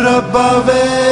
Rabbavet